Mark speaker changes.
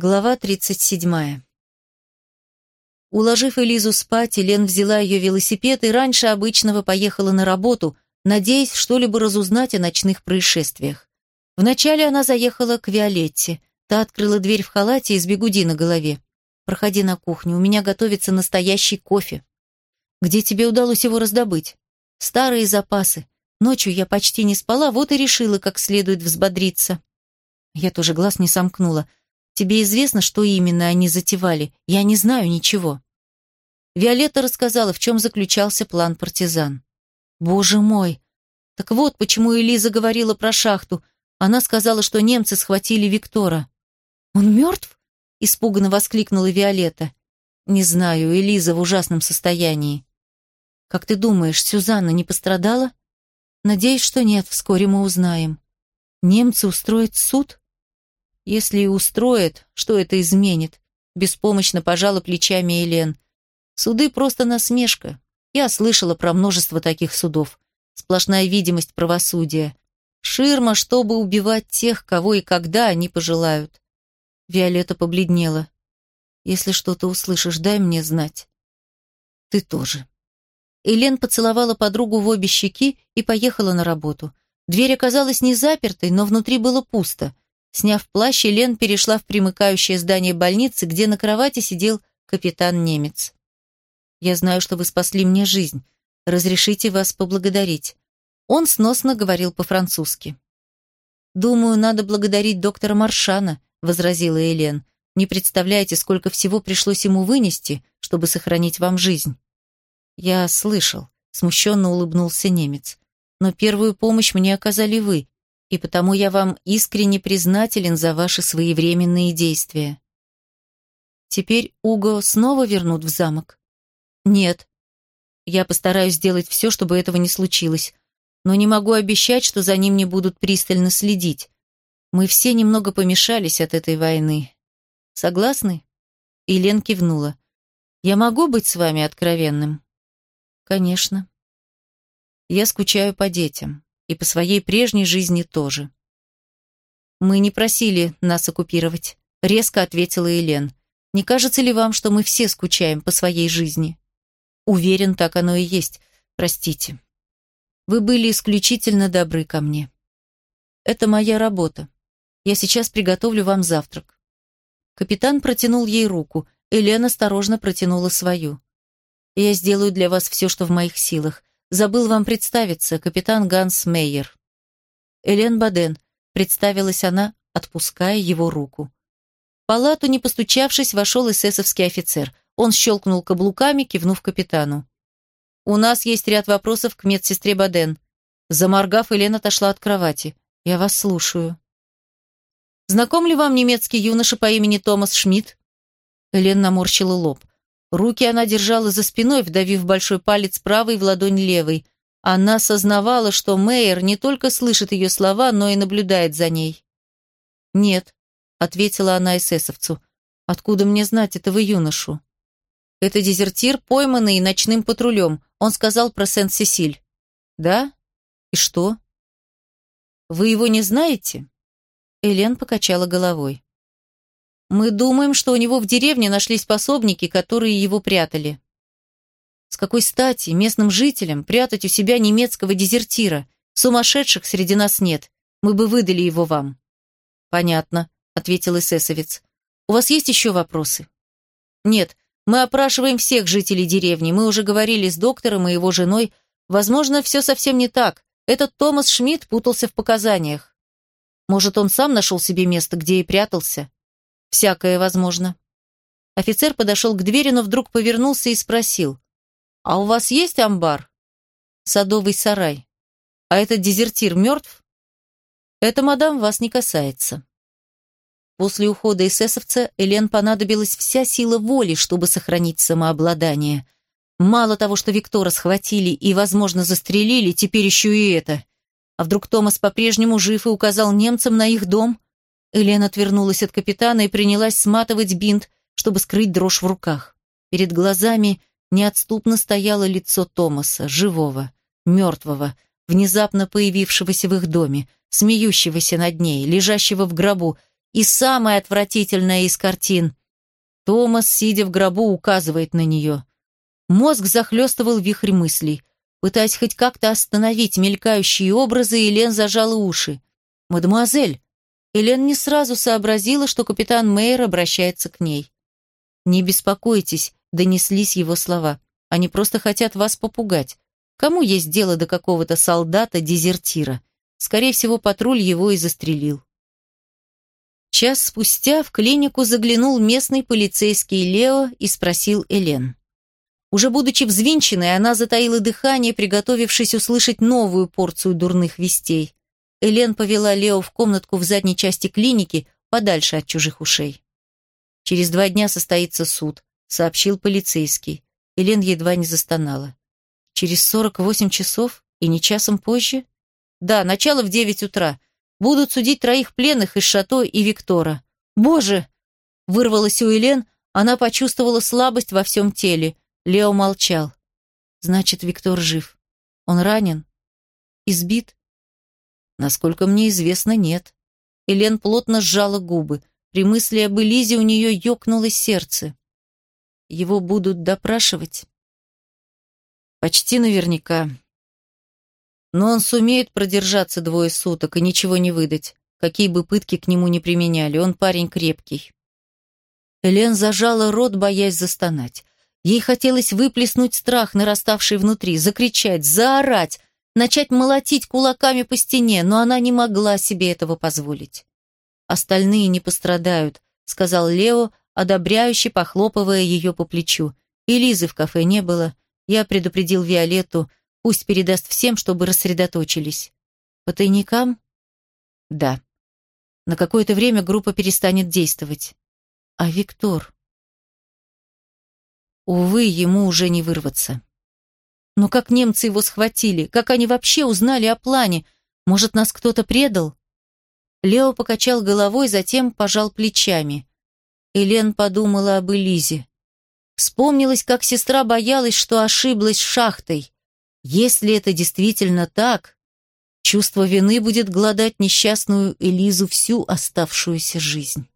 Speaker 1: Глава 37. Уложив Элизу спать, Элен взяла ее велосипед и раньше обычного поехала на работу, надеясь что-либо разузнать о ночных происшествиях. Вначале она заехала к Виолетте. Та открыла дверь в халате и с бегуди на голове. «Проходи на кухню, у меня готовится настоящий кофе». «Где тебе удалось его раздобыть?» «Старые запасы. Ночью я почти не спала, вот и решила, как следует взбодриться». Я тоже глаз не сомкнула. Тебе известно, что именно они затевали? Я не знаю ничего». Виолетта рассказала, в чем заключался план партизан. «Боже мой! Так вот, почему Элиза говорила про шахту. Она сказала, что немцы схватили Виктора». «Он мертв?» – испуганно воскликнула Виолетта. «Не знаю, Элиза в ужасном состоянии». «Как ты думаешь, Сюзанна не пострадала?» «Надеюсь, что нет, вскоре мы узнаем». «Немцы устроят суд?» Если и устроит, что это изменит? Беспомощно пожала плечами Элен. Суды просто насмешка. Я слышала про множество таких судов. Сплошная видимость правосудия. Ширма, чтобы убивать тех, кого и когда они пожелают. Виолетта побледнела. Если что-то услышишь, дай мне знать. Ты тоже. Элен поцеловала подругу в обе щеки и поехала на работу. Дверь оказалась не запертой, но внутри было пусто. Сняв плащ, Лен перешла в примыкающее здание больницы, где на кровати сидел капитан-немец. «Я знаю, что вы спасли мне жизнь. Разрешите вас поблагодарить». Он сносно говорил по-французски. «Думаю, надо благодарить доктора Маршана», — возразила Элен. «Не представляете, сколько всего пришлось ему вынести, чтобы сохранить вам жизнь». «Я слышал», — смущенно улыбнулся немец. «Но первую помощь мне оказали вы, и потому я вам искренне признателен за ваши своевременные действия. Теперь Уго снова вернут в замок? Нет. Я постараюсь сделать все, чтобы этого не случилось, но не могу обещать, что за ним не будут пристально следить. Мы все немного помешались от этой войны. Согласны? И Лен кивнула. Я могу быть с вами откровенным? Конечно. Я скучаю по детям и по своей прежней жизни тоже. «Мы не просили нас оккупировать», — резко ответила Елен. «Не кажется ли вам, что мы все скучаем по своей жизни?» «Уверен, так оно и есть. Простите. Вы были исключительно добры ко мне. Это моя работа. Я сейчас приготовлю вам завтрак». Капитан протянул ей руку. Елена осторожно протянула свою. «Я сделаю для вас все, что в моих силах. Забыл вам представиться, капитан Ганс Мейер. Элен Баден, представилась она, отпуская его руку. В палату, не постучавшись, вошел эсэсовский офицер. Он щелкнул каблуками, кивнув капитану. «У нас есть ряд вопросов к медсестре Баден». Заморгав, Элен отошла от кровати. «Я вас слушаю». «Знаком ли вам немецкий юноша по имени Томас Шмидт?» Элен наморщила лоб. Руки она держала за спиной, вдавив большой палец правой в ладонь левой. Она сознавала, что Мейер не только слышит ее слова, но и наблюдает за ней. «Нет», — ответила она эсэсовцу. «Откуда мне знать этого юношу?» «Это дезертир, пойманный ночным патрулем. Он сказал про Сент-Сесиль». «Да? И что?» «Вы его не знаете?» Элен покачала головой. Мы думаем, что у него в деревне нашлись пособники, которые его прятали. С какой стати местным жителям прятать у себя немецкого дезертира? Сумасшедших среди нас нет. Мы бы выдали его вам. Понятно, ответил эсэсовец. У вас есть еще вопросы? Нет, мы опрашиваем всех жителей деревни. Мы уже говорили с доктором и его женой. Возможно, все совсем не так. Этот Томас Шмидт путался в показаниях. Может, он сам нашел себе место, где и прятался? Всякое возможно. Офицер подошел к двери, но вдруг повернулся и спросил. «А у вас есть амбар?» «Садовый сарай. А этот дезертир мертв?» «Это, мадам, вас не касается». После ухода эсэсовца Элен понадобилась вся сила воли, чтобы сохранить самообладание. Мало того, что Виктора схватили и, возможно, застрелили, теперь еще и это. А вдруг Томас по-прежнему жив и указал немцам на их дом? Элен отвернулась от капитана и принялась сматывать бинт, чтобы скрыть дрожь в руках. Перед глазами неотступно стояло лицо Томаса, живого, мертвого, внезапно появившегося в их доме, смеющегося над ней, лежащего в гробу, И самая отвратительная из картин. Томас, сидя в гробу, указывает на нее. Мозг захлестывал вихрь мыслей. Пытаясь хоть как-то остановить мелькающие образы, Елен зажала уши. «Мадемуазель!» Елен не сразу сообразила, что капитан Мейер обращается к ней. «Не беспокойтесь», — донеслись его слова. «Они просто хотят вас попугать. Кому есть дело до какого-то солдата-дезертира? Скорее всего, патруль его и застрелил». Час спустя в клинику заглянул местный полицейский Лео и спросил Элен. Уже будучи взвинченной, она затаила дыхание, приготовившись услышать новую порцию дурных вестей. Элен повела Лео в комнатку в задней части клиники, подальше от чужих ушей. «Через два дня состоится суд», — сообщил полицейский. Элен едва не застонала. «Через сорок восемь часов? И не часом позже?» «Да, начало в девять утра. Будут судить троих пленных из Шато и Виктора». «Боже!» — вырвалась у Элен, она почувствовала слабость во всем теле. Лео молчал. «Значит, Виктор жив. Он ранен? Избит?» «Насколько мне известно, нет». Элен плотно сжала губы. При мысли об Элизе у нее ёкнуло сердце. «Его будут допрашивать?» «Почти наверняка. Но он сумеет продержаться двое суток и ничего не выдать, какие бы пытки к нему не применяли. Он парень крепкий». Элен зажала рот, боясь застонать. Ей хотелось выплеснуть страх, нараставший внутри, закричать, заорать, начать молотить кулаками по стене, но она не могла себе этого позволить. «Остальные не пострадают», — сказал Лео, одобряюще похлопывая ее по плечу. И Лизы в кафе не было. Я предупредил Виолетту, пусть передаст всем, чтобы рассредоточились. По тайникам? Да. На какое-то время группа перестанет действовать. А Виктор? Увы, ему уже не вырваться. Но как немцы его схватили? Как они вообще узнали о плане? Может, нас кто-то предал? Лео покачал головой, затем пожал плечами. Элен подумала об Элизе. Вспомнилось, как сестра боялась, что ошиблась шахтой. Если это действительно так, чувство вины будет гладать несчастную Элизу всю оставшуюся жизнь.